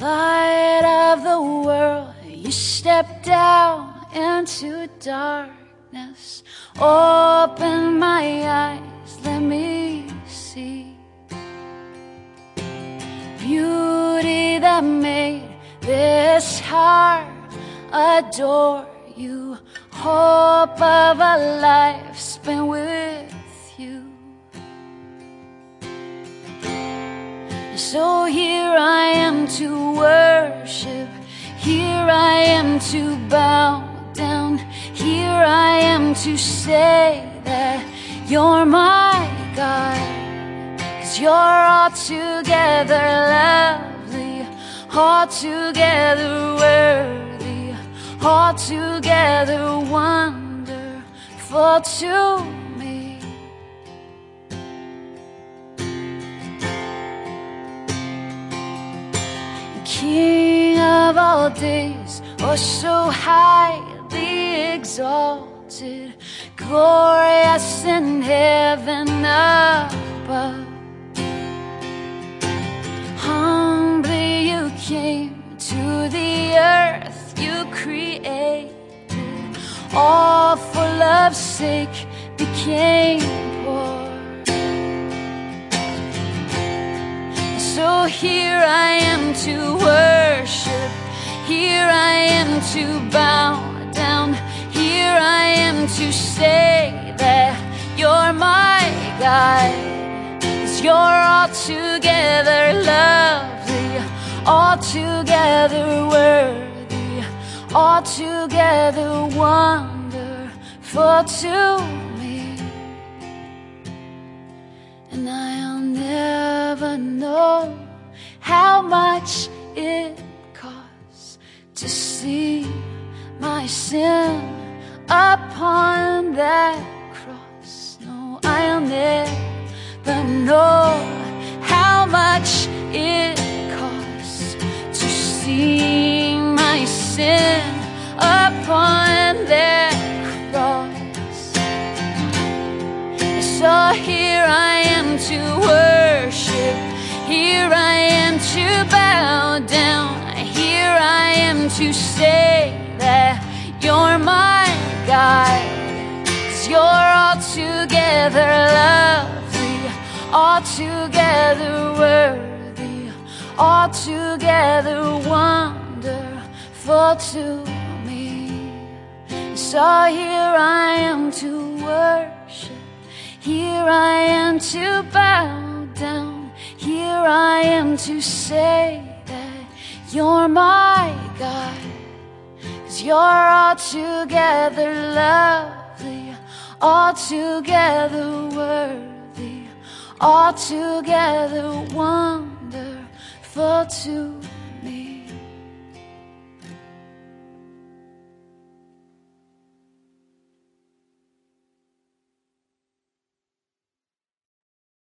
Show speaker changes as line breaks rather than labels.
Light of the world, you step down into darkness. Open my eyes, let me see beauty that made this heart adore you. Hope of a life spent with So here I am to worship, here I am to bow down, here I am to say that you're my God. Cause you're altogether lovely, altogether worthy, altogether wonderful to King of all days, oh so highly exalted, glorious in heaven above. Humbly you came to the earth you created, all for love's sake became poor. So here I am to worship, here I am to bow down, here I am to say that you're my God. You're altogether lovely, altogether worthy, altogether wonderful to me. And I'll know how much it costs to see my sin upon that cross. No, I'll never know how much it costs to see my sin upon that cross. So here I am to worship, here I am to bow down, here I am to say that you're my God. You're altogether lovely, altogether worthy, altogether wonderful to me. So here I am to worship. Here I am to bow down. Here I am to say that you're my God. Cause you're altogether lovely, altogether worthy, altogether wonderful to.